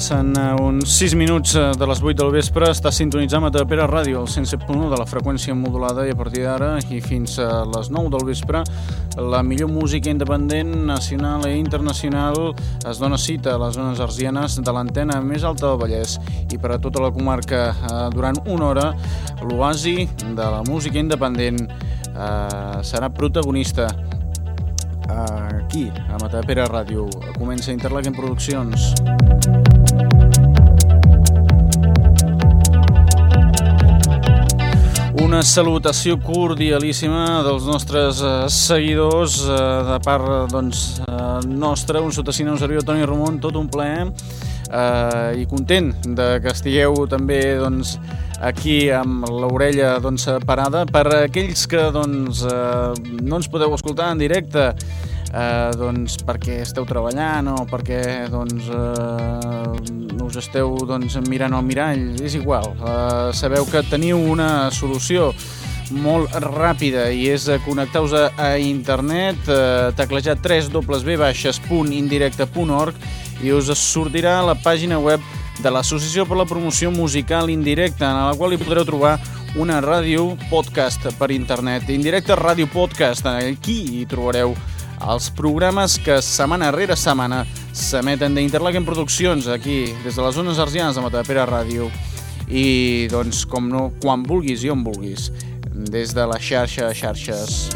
Passen uns 6 minuts uh, de les 8 del vespre, està sintonitzant a Pere Ràdio, el 107.1 de la freqüència modulada i a partir d'ara i fins a les 9 del vespre la millor música independent, nacional i internacional es dona cita a les zones arsianes de l'antena més alta del Vallès i per a tota la comarca uh, durant una hora l'oasi de la música independent uh, serà protagonista aquí, a Matapera Ràdio. Comença Interlaken Produccions. Una salutació cordialíssima dels nostres eh, seguidors eh, de part doncs, eh, nostra, un sotacina, un servidor Toni Ramon, tot un plaer eh, i content de que estigueu també doncs, aquí amb l'orella doncs, parada. Per aquells que doncs, eh, no ens podeu escoltar en directe, eh, doncs, perquè esteu treballant o perquè doncs, eh, us esteu doncs, mirant al mirall, és igual. Eh, sabeu que teniu una solució molt ràpida i és connectar-vos a, a internet, eh, teclejar www.indirecte.org i us sortirà la pàgina web de l'Associació per la Promoció Musical Indirecta, en la qual hi podreu trobar una ràdio podcast per internet. Indirecte Ràdio Podcast, aquí hi trobareu els programes que setmana rere setmana s'emeten d'Interlaken Produccions aquí, des de les zones arsianes de Matapera Ràdio i, doncs, com no, quan vulguis i on vulguis, des de la xarxa de xarxes.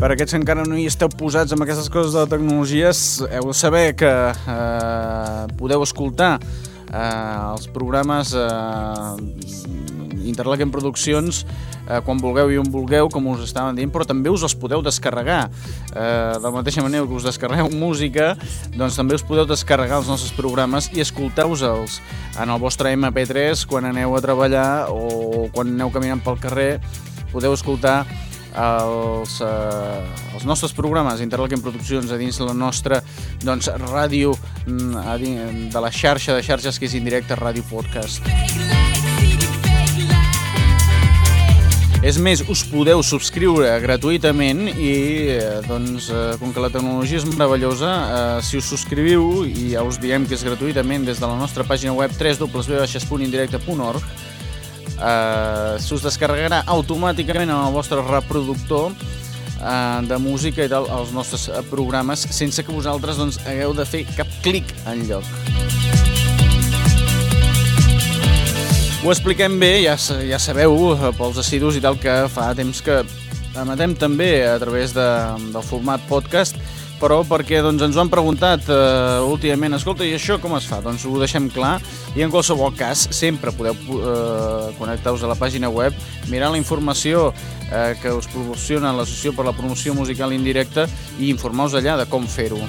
Per aquests que encara no hi esteu posats amb aquestes coses de la tecnologia, heu de saber que eh, podeu escoltar eh, els programes eh, Interlaken Produccions eh, quan vulgueu i on vulgueu, com us estaven dient, però també us els podeu descarregar. Eh, de la mateixa manera que us descarregueu música, doncs també us podeu descarregar els nostres programes i escolteu-se'ls en el vostre MP3 quan aneu a treballar o quan aneu caminant pel carrer, podeu escoltar els, eh, els nostres programes Interlaken Produccions a dins la nostra doncs, ràdio mm, de la xarxa de xarxes que és indirecte Ràdio Podcast. És més, us podeu subscriure gratuïtament i, eh, doncs, eh, com que la tecnologia és meravellosa, eh, si us subscriviu, i ja us diem que és gratuïtament des de la nostra pàgina web www.indirecte.org, eh, s'us descarregarà automàticament en el vostre reproductor de música i tal, els nostres programes, sense que vosaltres doncs, hagueu de fer cap clic en lloc. Ho expliquem bé, ja, ja sabeu, eh, pels assidus i tal, que fa temps que emetem també a través de, del format podcast, però perquè doncs, ens ho han preguntat uh, últimament, escolta, i això com es fa? Doncs ho deixem clar i en qualsevol cas sempre podeu uh, connectar-vos a la pàgina web, mirar la informació uh, que us proporciona l'Associació per la Promoció Musical Indirecta i informar-vos allà de com fer-ho.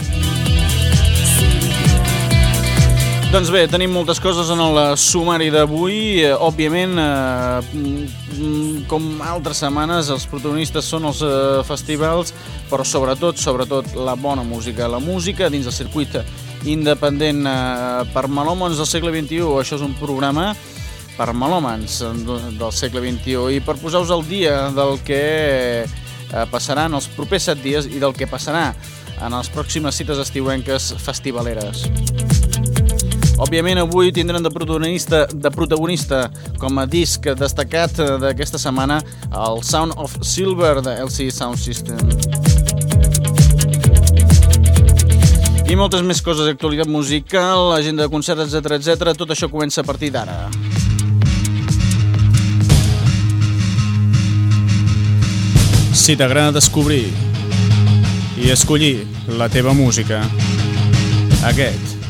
Doncs bé, tenim moltes coses en el sumari d'avui. Eh, òbviament, eh, com altres setmanes, els protagonistes són els eh, festivals, però sobretot, sobretot la bona música. La música dins del circuit independent eh, per melòmens del segle XXI. Això és un programa per melòmens del segle XXI i per posar-vos al dia del que eh, passarà en els propers set dies i del que passarà en les pròximes cites estiuenques festivaleres. Òbviament avui tindrem de protagonista, de protagonista com a disc destacat d'aquesta setmana el Sound of Silver de LC Sound System. I moltes més coses d'actualitat musical, agenda de concerts, etc etc. Tot això comença a partir d'ara. Si t'agrada descobrir i escollir la teva música. Aquest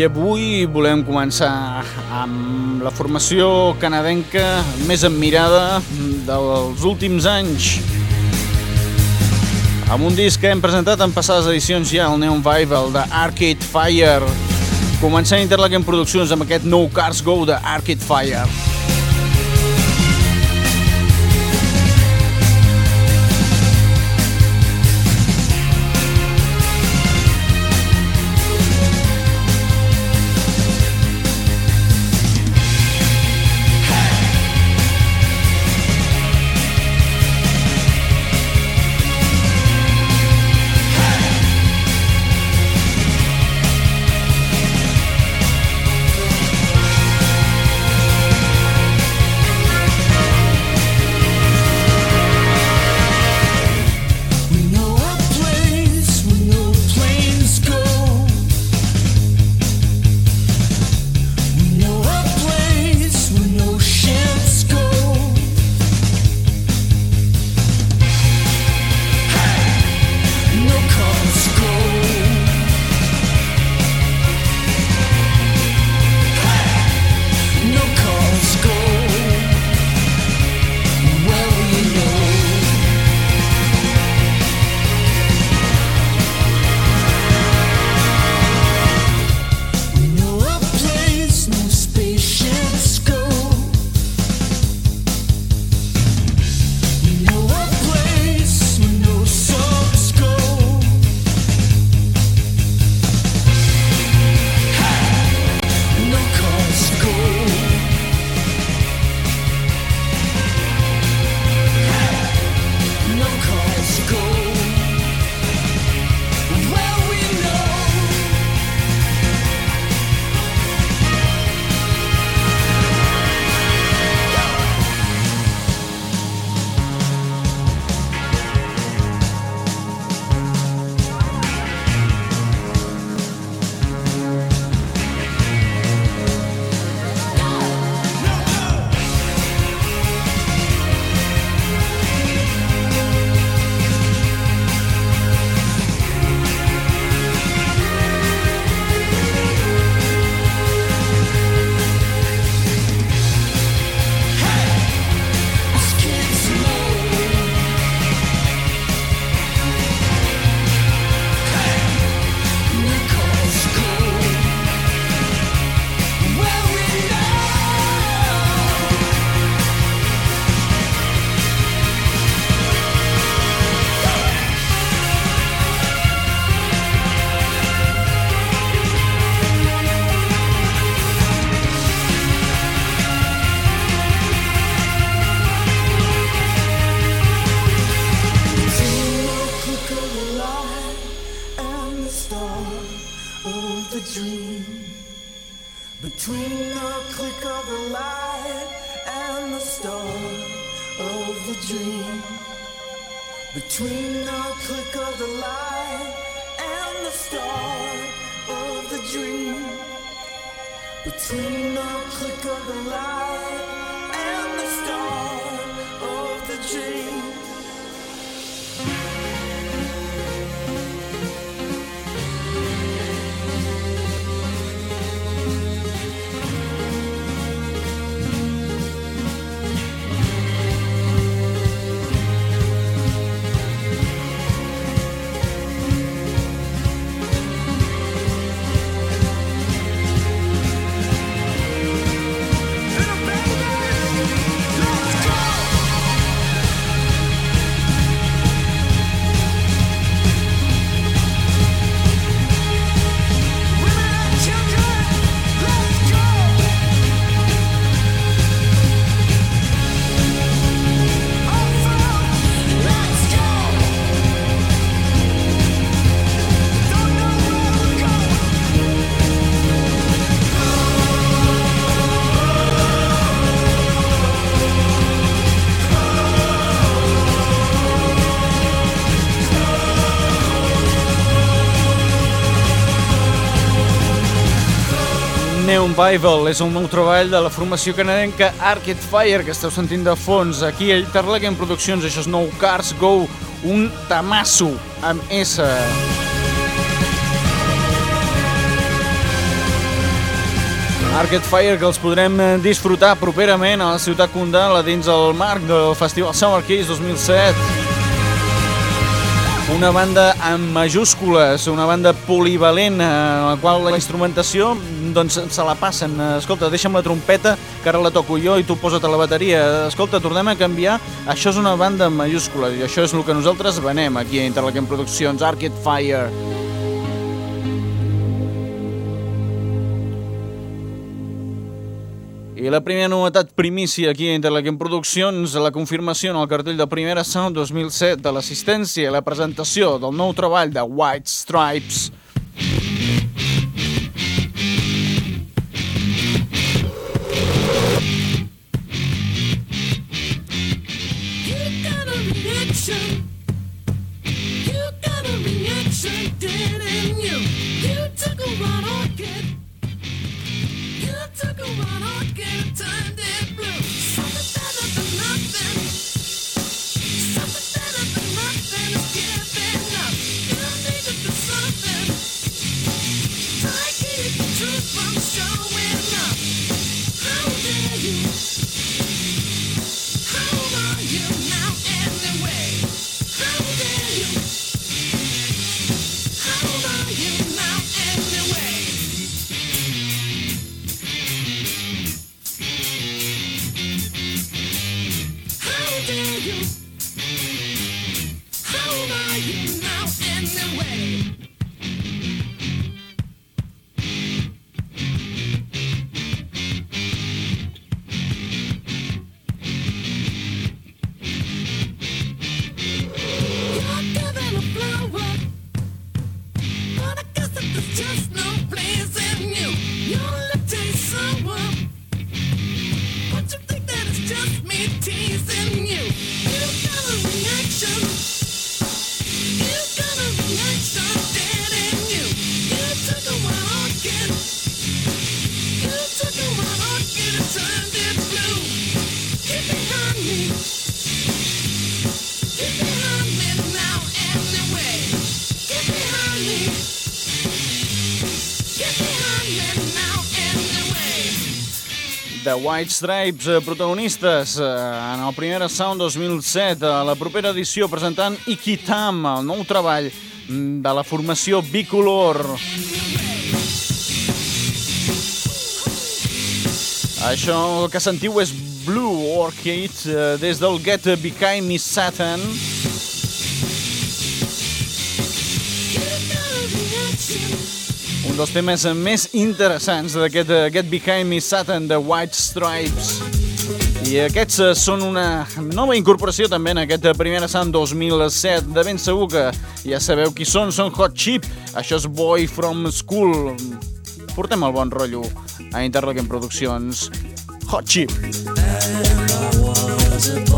I avui volem començar amb la formació canadenca més admirada dels últims anys. Amb un disc que hem presentat en passades edicions ja, el Neon Vibe, el de Arcade Fire, Començant Interlaken Produccions amb aquest No Cars Go de Arcade Fire. Neon Bible és un nou treball de la formació canadenca Arcade Fire que esteu sentint de fons aquí a Interlaken Produccions, això és nou Cars Go, un tamasso amb S. Arcade Fire que els podrem disfrutar properament a la ciutat Condal dins el marc del Festival Summer Keys 2007. Una banda amb majúscules, una banda polivalent, eh, en la qual la instrumentació doncs, se la passen. Escolta, deixa'm la trompeta, que ara la toco jo i tu posa't a la bateria. Escolta, tornem a canviar. Això és una banda amb majúscules i això és el que nosaltres venem aquí a Interlaken Produccions, Arcade Fire. I la primera novetat primícia aquí a Interlaken Produccions, la confirmació en el cartell de Primera Sound 2007 de l'assistència i la presentació del nou treball de White Stripes, took a while, I gave it. The White Stripes, eh, protagonistes eh, en el primer Sound 2007, a la propera edició presentant Ikitam, el nou treball mm, de la formació bicolor. Això que sentiu és Blue Orchid eh, des del Get Behind Me Satan. un dels temes més interessants d'aquest Behind Me Satan de White Stripes. I aquests eh, són una nova incorporació també en aquest primer Sant 2007. De ben segur que ja sabeu qui són, són Hot Chip. Això és Boy From School. Portem el bon rotllo a Interlaken Produccions. Hot Chip. And I was a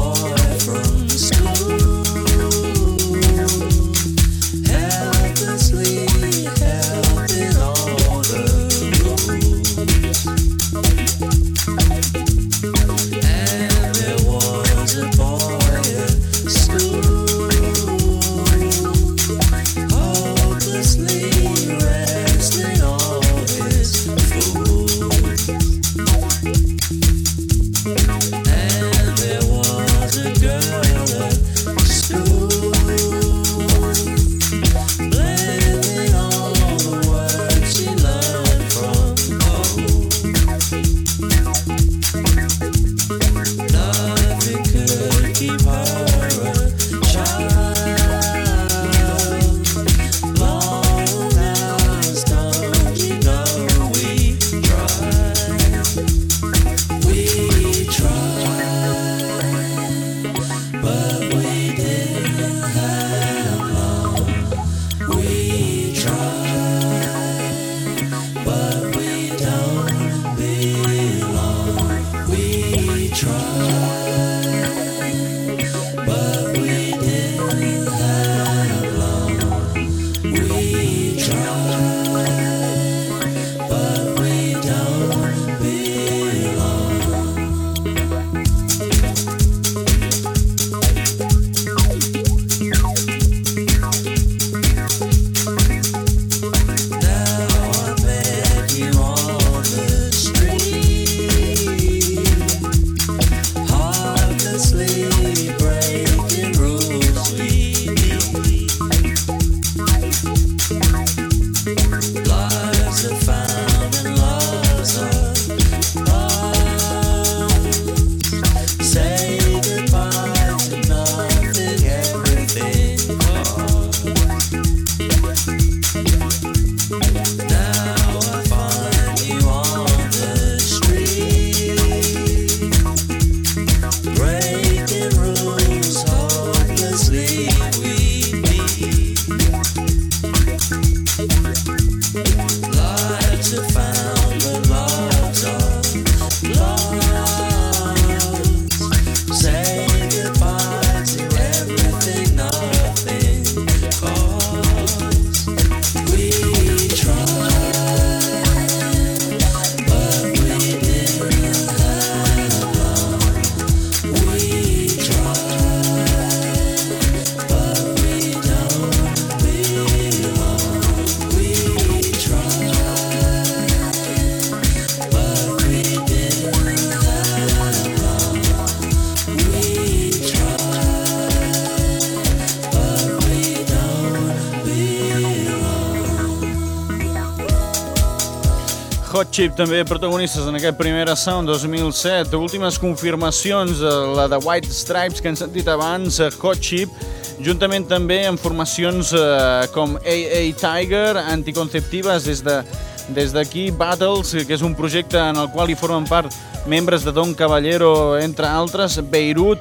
Chip també protagonistes en aquest Primera Sound 2007. Últimes confirmacions, eh, la de White Stripes que hem sentit abans, eh, Hot Chip, juntament també amb formacions eh, com AA Tiger, Anticonceptives, des de des d'aquí Battles, que és un projecte en el qual hi formen part membres de Don Caballero, entre altres, Beirut,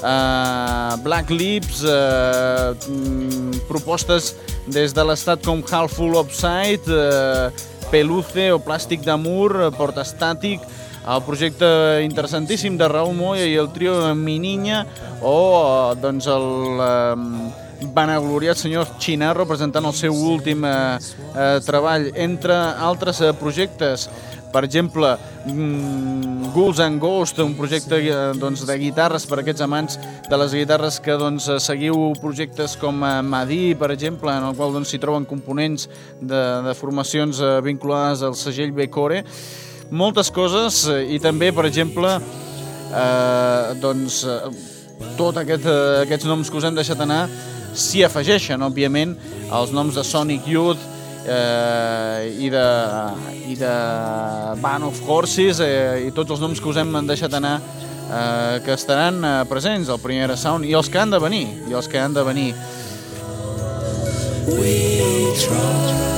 eh, Black Lips, eh, mm, propostes des de l'estat com Half Full Upside, eh, Peluce o Plàstic d'Amur, Porta Estàtic, el projecte interessantíssim de Raúl Moya i el trio Mininya o doncs el eh, vanagloriat senyor Chinarro presentant el seu últim eh, eh, treball. Entre altres eh, projectes per exemple, mm, Ghouls and Ghost, un projecte eh, doncs, de guitarres per a aquests amants de les guitarres que doncs, seguiu projectes com eh, Madí, per exemple, en el qual doncs, s'hi doncs, troben components de, de formacions eh, vinculades al segell Becore. Moltes coses i també, per exemple, eh, doncs, tot aquest, aquests noms que us hem deixat anar s'hi afegeixen, òbviament, els noms de Sonic Youth, eh, i, de, i de Band of Horses eh, i tots els noms que us hem deixat anar eh, que estaran eh, presents al Primera Sound i els que han de venir i els que han de venir. We try,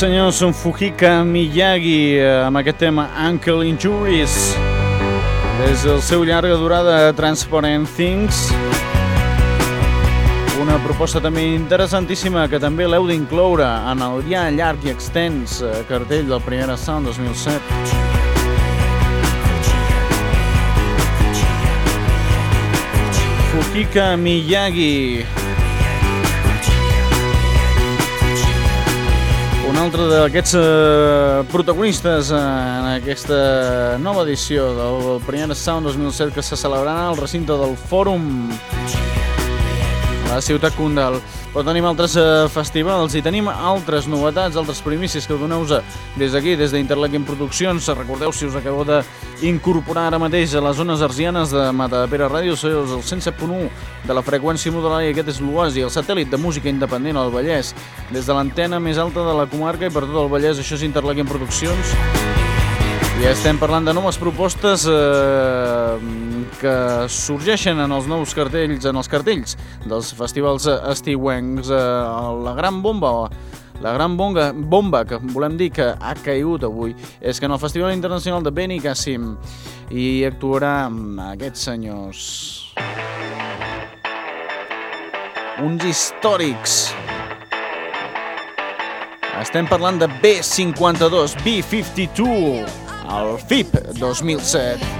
Senyors són Fujika Miyagi eh, amb aquest tema Uncle Injuries des del seu llarga durada Transparent Things. Una proposta també interessantíssima que també l'heu d'incloure en el ja llarg i extens eh, cartell del Primera Sound 2007 Fujika Miyagi altre d'aquests eh, protagonistes en aquesta nova edició del Primer Sound 2007 que se celebrarà al recinte del Fòrum la ciutat Kundal. Però tenim altres eh, festivals i tenim altres novetats, altres primícies que doneu des d'aquí, des d'Interlequim Produccions. Recordeu, si us acabeu d'incorporar ara mateix a les zones arsianes de Matapera Ràdio, sou el 107.1 de la freqüència modulada i aquest és l'Oasi, el satèl·lit de música independent al Vallès. Des de l'antena més alta de la comarca i per tot el Vallès, això és Interlequim Produccions. I estem parlant de noves propostes eh, que sorgeixen en els nous cartells, en els cartells dels festivals estiuencs. Eh, la gran bomba, la gran bomba, bomba que volem dir que ha caigut avui és que en el Festival Internacional de Benicàssim hi actuarà aquests senyors. Uns històrics estem parlant de B52, B52 al FIP 2007.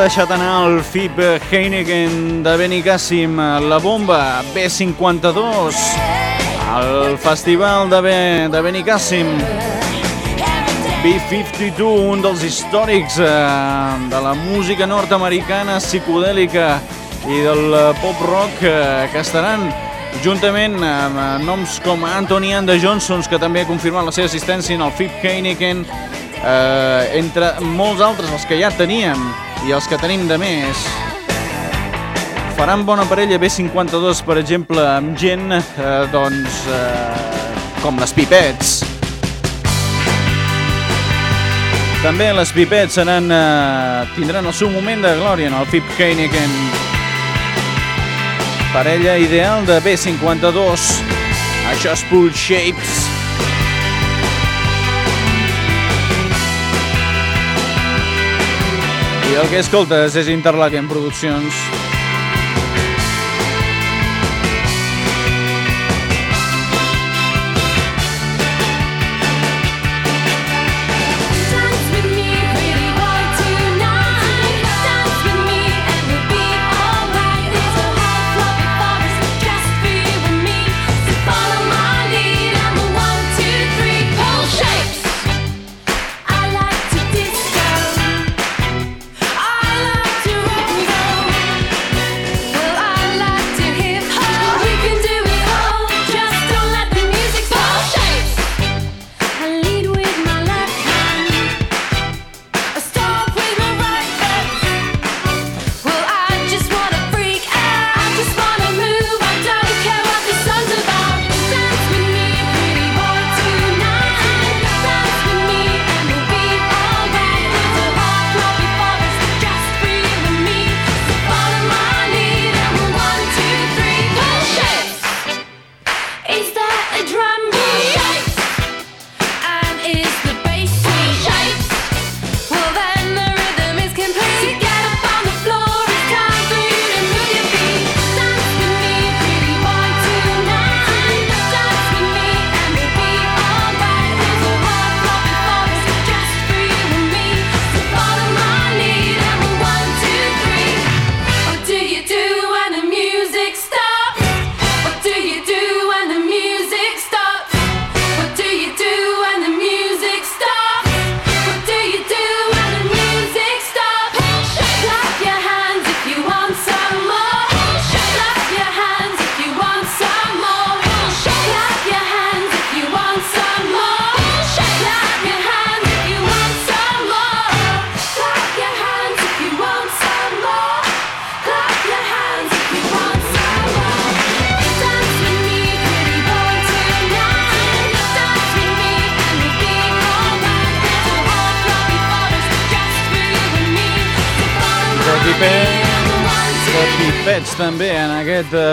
Deixat anar el FIP Heineken de Benicàssim, la bomba B52, el festival de, Be de Benicàssim, B52, un dels històrics eh, de la música nord-americana psicodèlica i del pop rock eh, que estaran juntament amb noms com Anthony and the Johnsons, que també ha confirmat la seva assistència en el FIP Heineken, eh, entre molts altres, els que ja teníem i els que tenim de més. Faran bona parella B52, per exemple, amb gent eh, doncs, eh, com les Pipets. També les Pipets seran, eh, tindran el seu moment de glòria en el FIP Heineken. Parella ideal de B52. Això és Pool Shapes. I el que escoltes és Interlaken Produccions.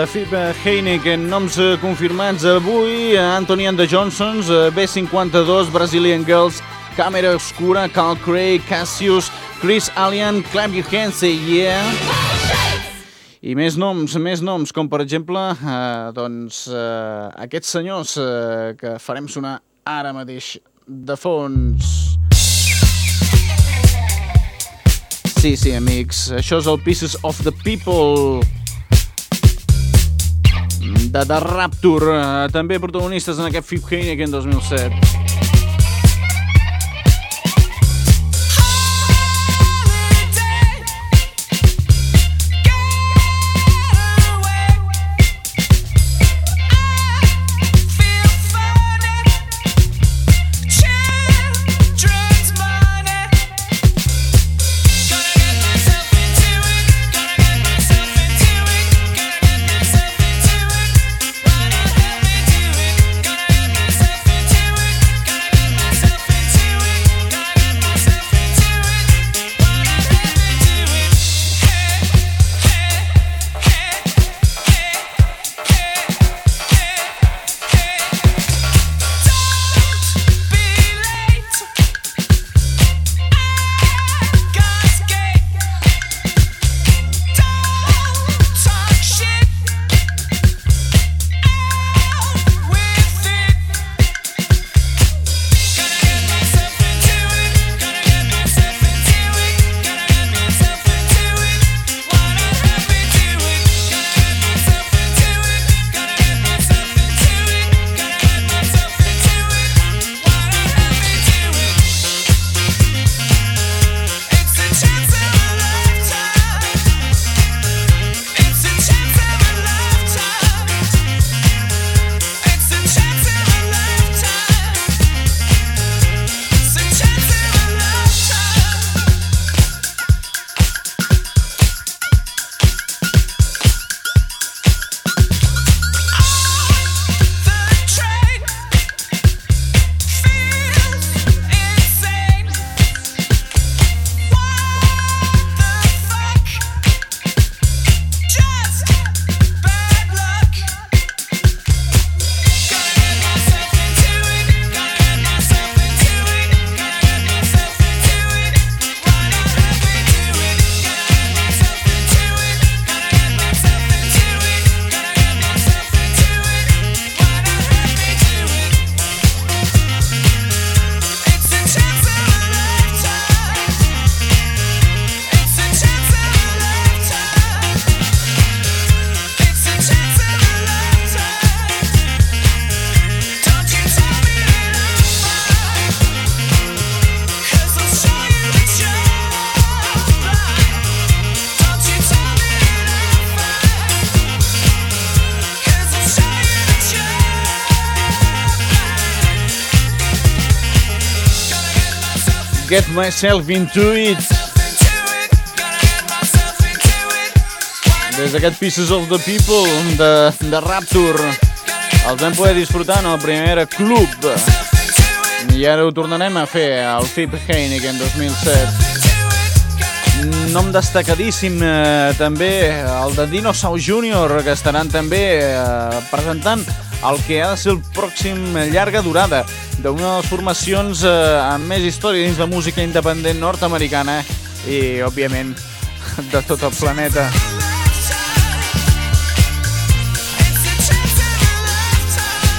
FIBA Heineken, noms uh, confirmats avui, uh, Anthony and the Johnsons, uh, B52, Brazilian Girls, Càmera Oscura, Carl Craig, Cassius, Chris Allian, Clap Your Hands, Yeah... I més noms, més noms, com per exemple eh, doncs, eh, aquests senyors eh, que farem sonar ara mateix de fons. Sí, sí, amics, això és el Pieces of the People de The Rapture, eh, també protagonistes en aquest Fip Heineken 2007. Get Myself Into It. Des d'aquest Pieces of the People de, de Rapture els vam poder disfrutar en el primer club. I ara ho tornarem a fer al FIP Heineken 2007 nom destacadíssim eh, també el de Dino Sau Júnior que estaran també eh, presentant el que ha de ser el pròxim llarga durada d'una de les formacions eh, amb més història dins la música independent nord-americana i, òbviament, de tot el planeta.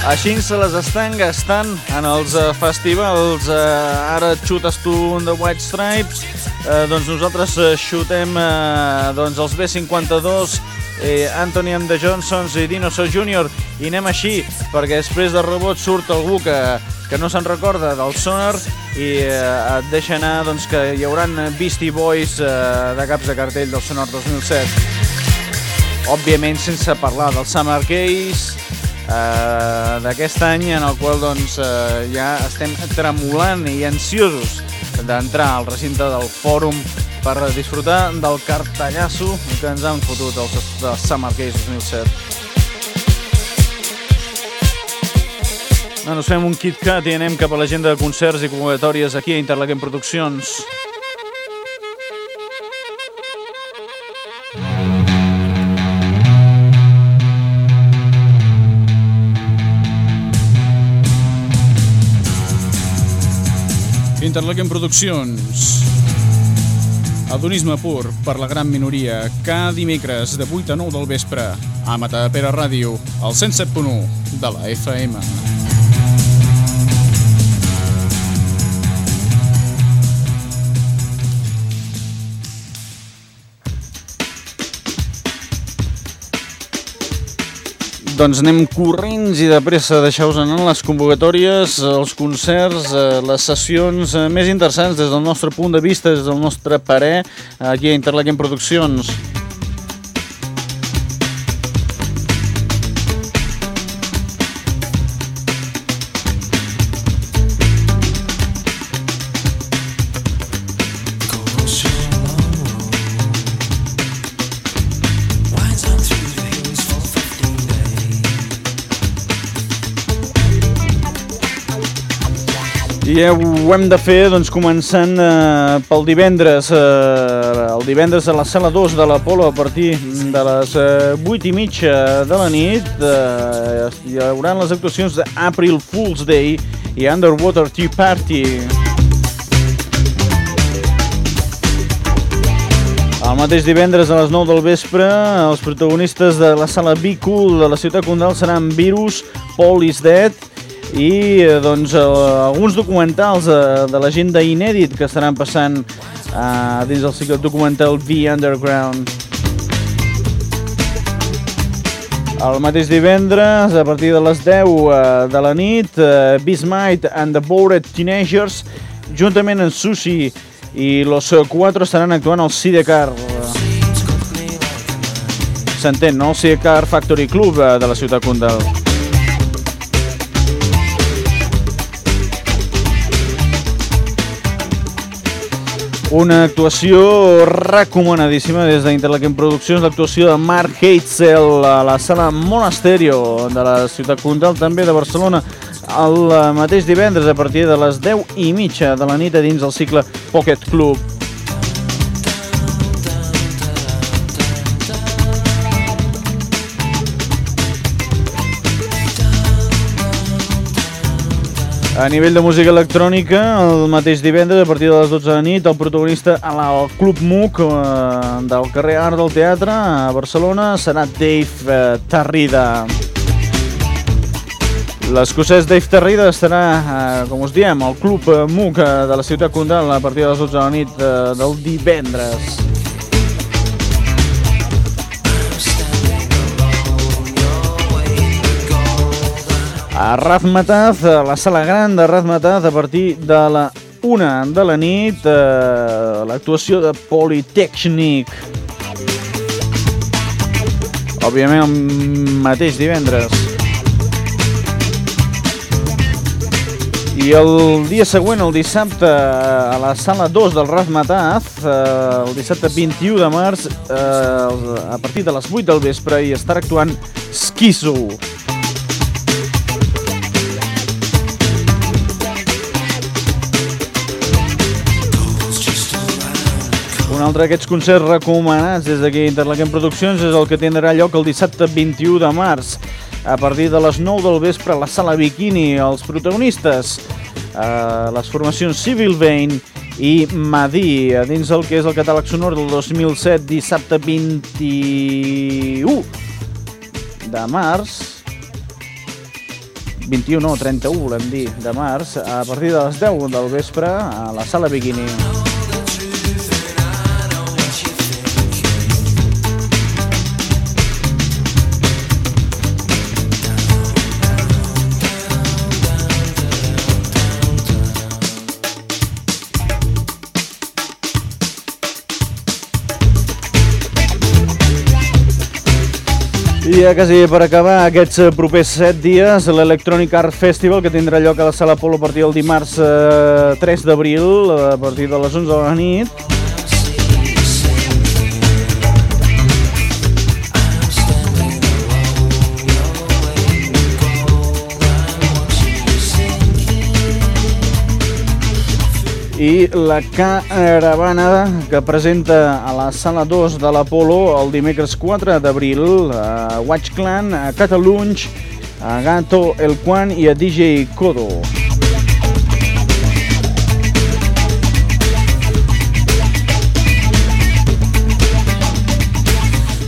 Així se les estan gastant en els uh, festivals. Uh, ara xutes tu un de White Stripes, uh, doncs nosaltres uh, xutem uh, doncs els B52, eh, Anthony and the Johnsons i Dinosaur Jr. i anem així, perquè després de rebot surt algú que, que no se'n recorda del Sonar i eh, et deixa anar doncs, que hi hauran Beastie Boys eh, de caps de cartell del Sonar 2007. Òbviament sense parlar del Summer Case, eh, d'aquest any en el qual doncs, eh, ja estem tremolant i ansiosos d'entrar al recinte del fòrum per disfrutar del cartellasso que ens han fotut els, els Summer Case 2007. Bueno, fem un KitKat i anem cap a l'agenda de concerts i convocatòries aquí a Interlaquem Produccions. Interlaken Produccions. Adonisme pur per la gran minoria, cada dimecres de 8 a 9 del vespre, a Matapera Ràdio, al 107.1 de la FM. Doncs anem corrents i de pressa, deixeu-vos anar les convocatòries, els concerts, eh, les sessions eh, més interessants des del nostre punt de vista, des del nostre parer, aquí a Interlaken Produccions. I ho hem de fer doncs, començant eh, pel divendres, eh, el divendres a la sala 2 de l'Apolo a partir de les eh, 8 i mitja de la nit eh, hi haurà les actuacions d'April Fool's Day i Underwater Tea Party. El mateix divendres a les 9 del vespre, els protagonistes de la sala Be Cool de la ciutat condal seran Virus, Paul is Dead i doncs, eh, alguns documentals eh, de la gent d'Inèdit que estaran passant eh, dins del cicle documental The Underground. El mateix divendres, a partir de les 10 eh, de la nit, eh, Bismite and the Bored Teenagers, juntament amb Sushi i Los Cuatro estaran actuant al Sidecar. S'entén, no? El Sidecar Factory Club eh, de la ciutat Condal. Una actuació recomanadíssima des d'Interlaken Produccions, l'actuació de Mark Heitzel a la sala Monasterio de la ciutat Condal, també de Barcelona, el mateix divendres a partir de les 10 i mitja de la nit dins del cicle Pocket Club. A nivell de música electrònica, el mateix divendres, a partir de les 12 de la nit, el protagonista al Club MUC eh, del carrer Art del Teatre a Barcelona serà Dave eh, Tarrida. L'escocès Dave Tarrida estarà, eh, com us diem, al Club MUC eh, de la ciutat Condal a partir de les 12 de la nit eh, del divendres. A Razmataz, a la sala gran de Razmataz, a partir de la una de la nit, eh, l'actuació de Polytechnic. Òbviament el mateix divendres. I el dia següent, el dissabte, a la sala 2 del Razmataz, eh, el dissabte 21 de març, eh, a partir de les 8 del vespre, hi estarà actuant Skizo. Un altre d'aquests concerts recomanats des d'aquí Interlaquem Produccions és el que tindrà lloc el dissabte 21 de març a partir de les 9 del vespre a la sala Bikini. Els protagonistes, eh, les formacions Civil Vein i Madí, dins el que és el catàleg sonor del 2007, dissabte 21 de març, 21 no, 31 volem dir, de març, a partir de les 10 del vespre a la sala Bikini. Ja quasi per acabar aquests eh, propers 7 dies, l'Electronic Art Festival que tindrà lloc a la Sala Polo a partir del dimarts eh, 3 d'abril a partir de les 11 de la nit. I la caravana que presenta a la sala 2 de l'Apolo el dimecres 4 d'abril a Watch Clan, a Catalunch, a Gato El Quan i a DJ Kodo.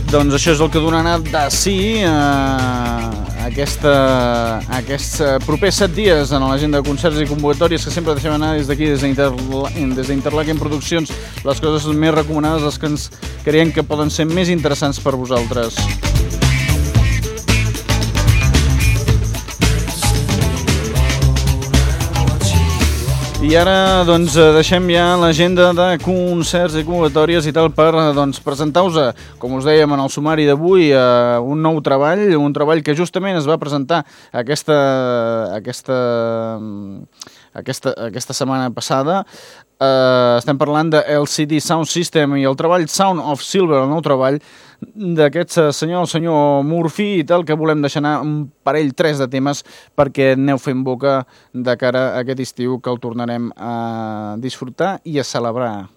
Doncs això és el que donarà de sí eh, aquesta, aquests eh, propers set dies en l'agenda de concerts i convocatòries que sempre deixem anar des d'aquí, des d'Interlaken Produccions, les coses més recomanades, les que ens creiem que poden ser més interessants per vosaltres. I ara doncs, eh, deixem ja l'agenda de concerts i convocatòries i tal per eh, doncs, presentar-vos, com us dèiem en el sumari d'avui, eh, un nou treball, un treball que justament es va presentar aquesta, aquesta, aquesta, aquesta setmana passada. Eh, estem parlant de LCD Sound System i el treball Sound of Silver, el nou treball, d'aquest eh, senyor, el senyor Murphy i tal, que volem deixar anar un parell, tres de temes perquè aneu fent boca de cara a aquest estiu que el tornarem a disfrutar i a celebrar.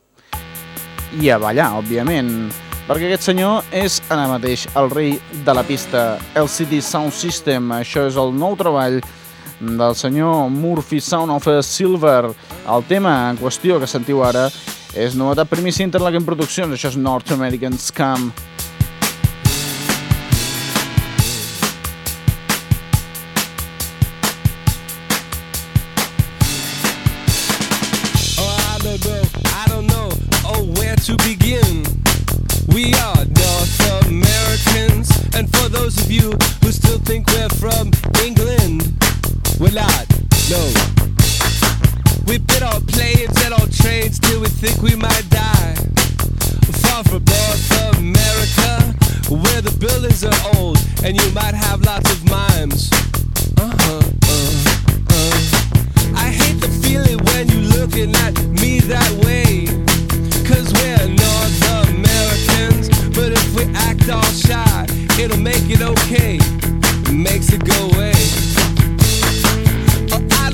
I a ballar, òbviament, perquè aquest senyor és ara mateix el rei de la pista LCD Sound System. Això és el nou treball del senyor Murphy Sound of Silver. El tema en qüestió que sentiu ara és novetat primícia Interlaken Produccions, això és North American Scam. Americans, and for those of you who still think we're from England, we're not. No. We bid on planes and on trains till we think we might die. Far from North America, where the buildings are old and you might have lots of mimes. Uh-huh, uh, uh. I hate the feeling when you're looking at me that way. Cause we're North Americans. But if we act all shy, it'll make it okay. It makes it go away.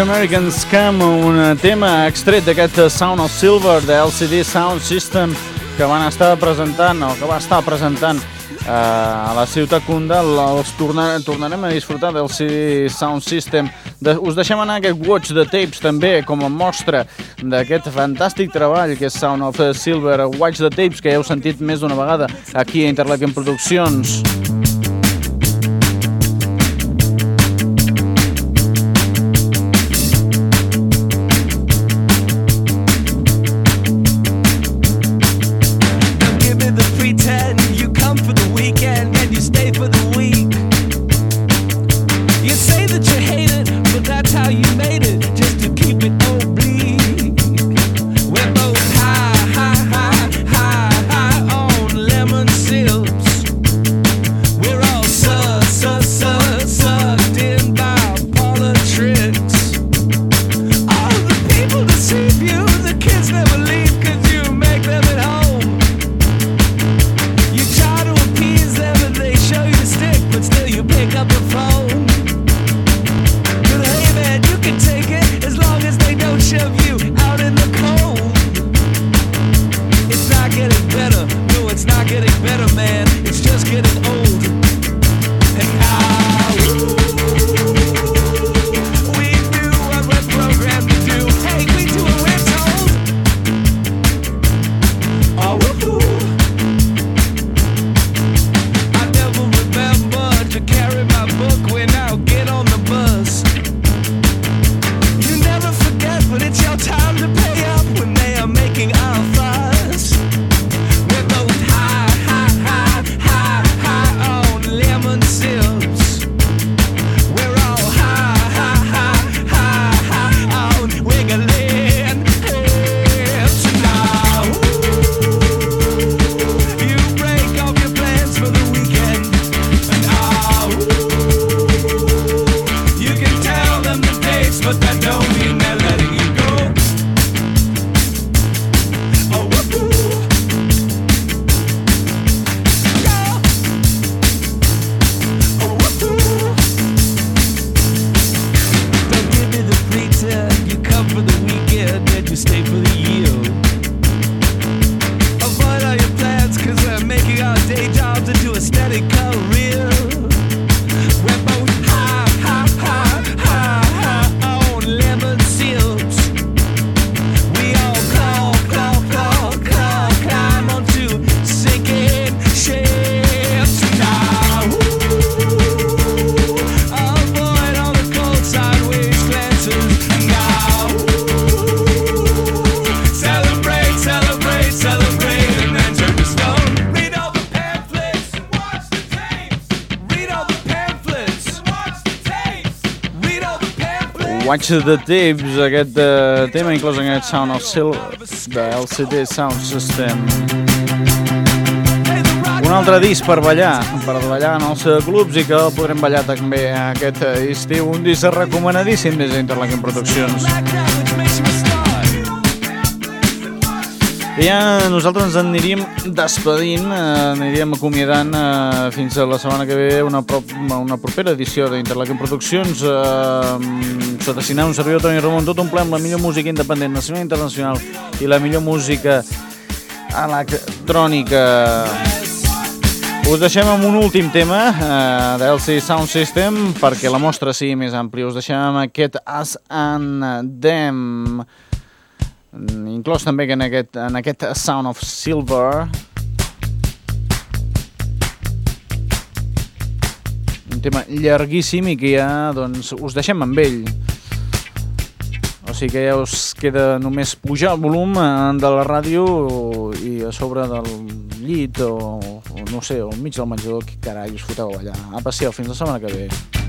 American Scam, un tema extret d'aquest Sound of Silver de LCD Sound System que van estar presentant, o que va estar presentant eh, a la ciutat Kundal. Els torna, tornarem a disfrutar del CD Sound System. De, us deixem anar aquest Watch the Tapes també com a mostra d'aquest fantàstic treball que és Sound of Silver. Watch the Tapes, que heu sentit més d'una vegada aquí a Interlaken Produccions. Watch the Tapes, aquest uh, tema inclòs en aquest Sound of Silver de LCD Sound System. altre disc per ballar, per ballar en els clubs i que el podrem ballar també aquest estiu. Un disc recomanadíssim des d'Interlaken Produccions. Ja nosaltres ens aniríem despedint, eh, aniríem acomiadant eh, fins a la setmana que ve una, prop, una propera edició d'Interlaken Produccions. Eh, sota sinar un servidor Toni Ramon, tot un ple amb la millor música independent, nacional i internacional i la millor música electrònica. Us deixem amb un últim tema eh, d'LC Sound System perquè la mostra sigui més àmplia. Us deixem amb aquest As and Them inclòs també en aquest, en aquest Sound of Silver un tema llarguíssim i que ja doncs, us deixem amb ell o sigui que ja us queda només pujar el volum eh, de la ràdio i a sobre del llit o, o no sé, al mig del menjador que carai us foteu allà. Apa, sí, fins la setmana que ve.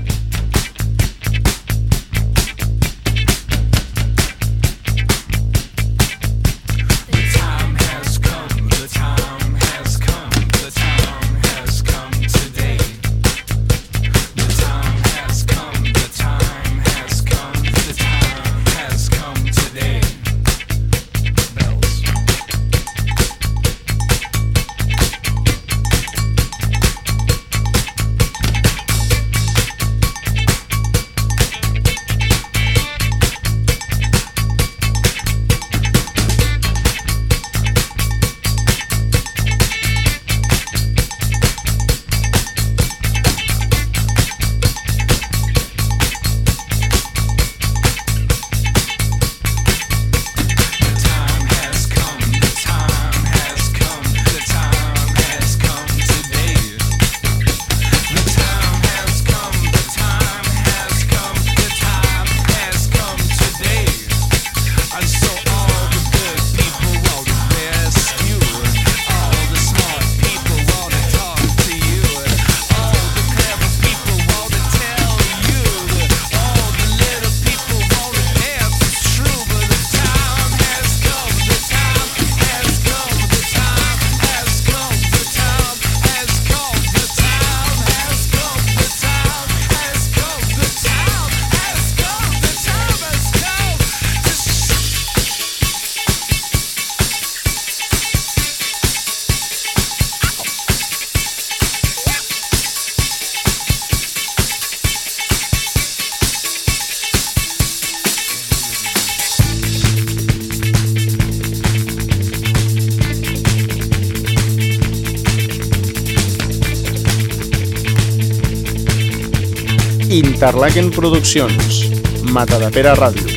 Interlaken Produccions, Matadepera Ràdio.